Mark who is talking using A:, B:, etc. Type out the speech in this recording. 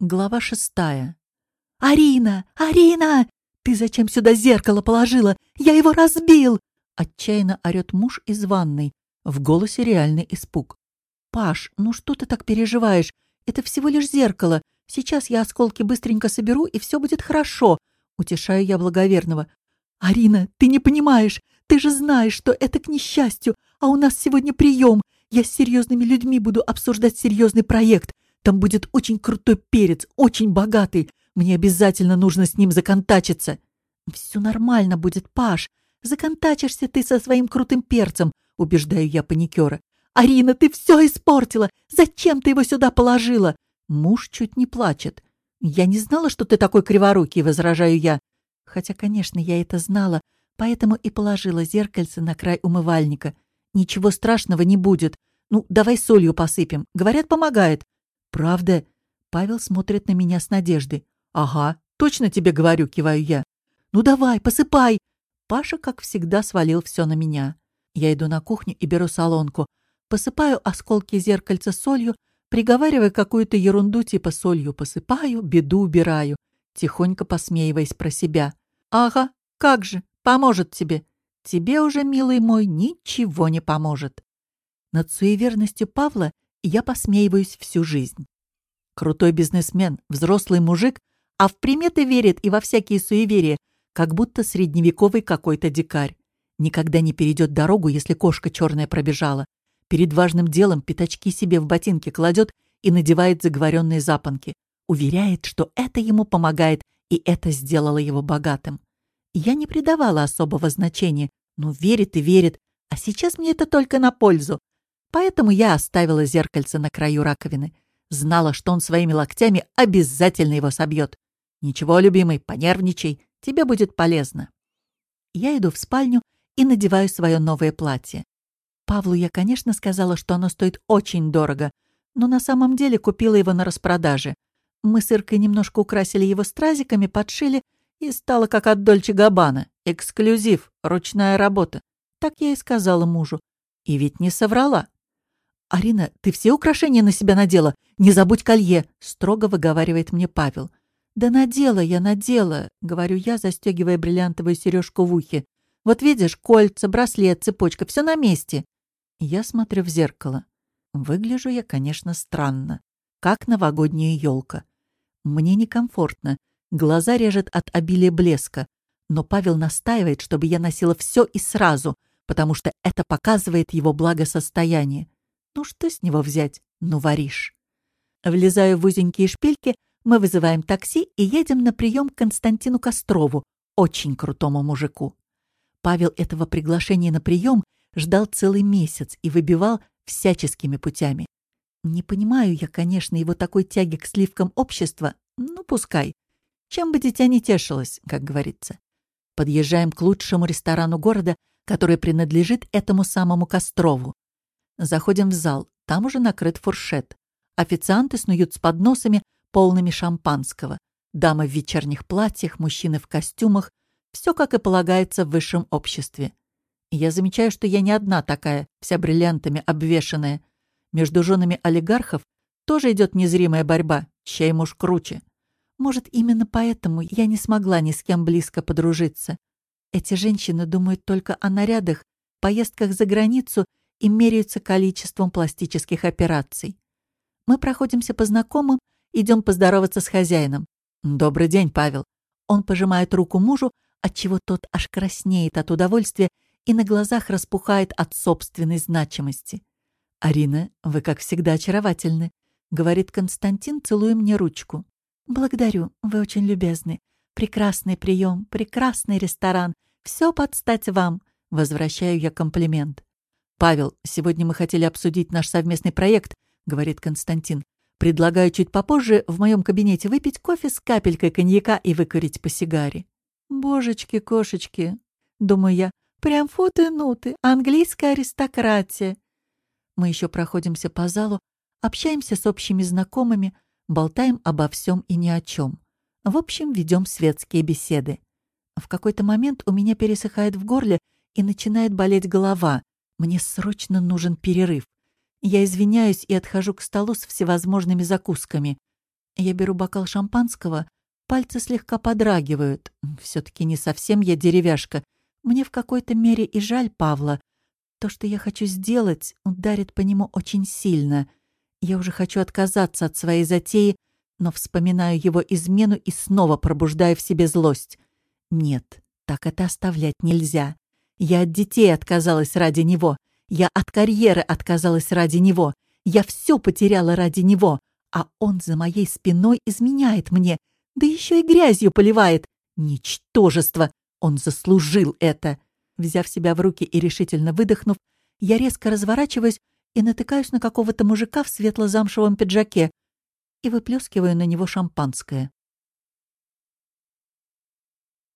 A: Глава шестая. «Арина! Арина! Ты зачем сюда зеркало положила? Я его разбил!» Отчаянно орёт муж из ванной. В голосе реальный испуг. «Паш, ну что ты так переживаешь? Это всего лишь зеркало. Сейчас я осколки быстренько соберу, и все будет хорошо», — утешаю я благоверного. «Арина, ты не понимаешь. Ты же знаешь, что это к несчастью, а у нас сегодня прием. Я с серьезными людьми буду обсуждать серьезный проект. Там будет очень крутой перец, очень богатый. Мне обязательно нужно с ним законтачиться. Все нормально будет, Паш. Законтачишься ты со своим крутым перцем, убеждаю я паникера. Арина, ты все испортила. Зачем ты его сюда положила? Муж чуть не плачет. Я не знала, что ты такой криворукий, возражаю я. Хотя, конечно, я это знала, поэтому и положила зеркальце на край умывальника. Ничего страшного не будет. Ну, давай солью посыпем. Говорят, помогает. «Правда?» Павел смотрит на меня с надеждой. «Ага, точно тебе говорю», — киваю я. «Ну давай, посыпай!» Паша, как всегда, свалил все на меня. Я иду на кухню и беру солонку. Посыпаю осколки зеркальца солью, приговаривая какую-то ерунду типа солью посыпаю, беду убираю, тихонько посмеиваясь про себя. «Ага, как же, поможет тебе. Тебе уже, милый мой, ничего не поможет». Над суеверностью Павла я посмеиваюсь всю жизнь. Крутой бизнесмен, взрослый мужик, а в приметы верит и во всякие суеверия, как будто средневековый какой-то дикарь. Никогда не перейдет дорогу, если кошка черная пробежала. Перед важным делом пятачки себе в ботинки кладет и надевает заговоренные запонки. Уверяет, что это ему помогает, и это сделало его богатым. Я не придавала особого значения, но верит и верит, а сейчас мне это только на пользу. Поэтому я оставила зеркальце на краю раковины. Знала, что он своими локтями обязательно его собьет. «Ничего, любимый, понервничай, тебе будет полезно». Я иду в спальню и надеваю свое новое платье. Павлу я, конечно, сказала, что оно стоит очень дорого, но на самом деле купила его на распродаже. Мы с Иркой немножко украсили его стразиками, подшили, и стало как от Дольче Габбана. Эксклюзив, ручная работа. Так я и сказала мужу. И ведь не соврала. «Арина, ты все украшения на себя надела? Не забудь колье!» — строго выговаривает мне Павел. «Да надела я, надела!» — говорю я, застегивая бриллиантовую сережку в ухе. «Вот видишь, кольца, браслет, цепочка — все на месте!» Я смотрю в зеркало. Выгляжу я, конечно, странно. Как новогодняя елка. Мне некомфортно. Глаза режет от обилия блеска. Но Павел настаивает, чтобы я носила все и сразу, потому что это показывает его благосостояние. Ну что с него взять? Ну, варишь. Влезаю в узенькие шпильки, мы вызываем такси и едем на прием к Константину Кострову, очень крутому мужику. Павел этого приглашения на прием ждал целый месяц и выбивал всяческими путями. Не понимаю я, конечно, его такой тяги к сливкам общества, ну, пускай. Чем бы дитя не тешилось, как говорится. Подъезжаем к лучшему ресторану города, который принадлежит этому самому Кострову. Заходим в зал. Там уже накрыт фуршет. Официанты снуют с подносами, полными шампанского. Дамы в вечерних платьях, мужчины в костюмах. Все, как и полагается в высшем обществе. И я замечаю, что я не одна такая, вся бриллиантами обвешанная. Между женами олигархов тоже идет незримая борьба, чей муж круче. Может, именно поэтому я не смогла ни с кем близко подружиться. Эти женщины думают только о нарядах, поездках за границу и меряются количеством пластических операций. Мы проходимся по знакомым, идем поздороваться с хозяином. «Добрый день, Павел». Он пожимает руку мужу, отчего тот аж краснеет от удовольствия и на глазах распухает от собственной значимости. «Арина, вы, как всегда, очаровательны», — говорит Константин, целуя мне ручку. «Благодарю, вы очень любезны. Прекрасный прием, прекрасный ресторан. Все под стать вам», — возвращаю я комплимент. «Павел, сегодня мы хотели обсудить наш совместный проект», — говорит Константин. «Предлагаю чуть попозже в моем кабинете выпить кофе с капелькой коньяка и выкурить по сигаре». «Божечки-кошечки», — думаю я, — «прям футы-нуты, английская аристократия». Мы еще проходимся по залу, общаемся с общими знакомыми, болтаем обо всем и ни о чем. В общем, ведем светские беседы. В какой-то момент у меня пересыхает в горле и начинает болеть голова. Мне срочно нужен перерыв. Я извиняюсь и отхожу к столу с всевозможными закусками. Я беру бокал шампанского, пальцы слегка подрагивают. Все-таки не совсем я деревяшка. Мне в какой-то мере и жаль Павла. То, что я хочу сделать, ударит по нему очень сильно. Я уже хочу отказаться от своей затеи, но вспоминаю его измену и снова пробуждаю в себе злость. Нет, так это оставлять нельзя. Я от детей отказалась ради него. Я от карьеры отказалась ради него. Я все потеряла ради него. А он за моей спиной изменяет мне, да еще и грязью поливает. Ничтожество! Он заслужил это. Взяв себя в руки и решительно выдохнув, я резко разворачиваюсь и натыкаюсь на какого-то мужика в светло-замшевом пиджаке и выплескиваю на него шампанское.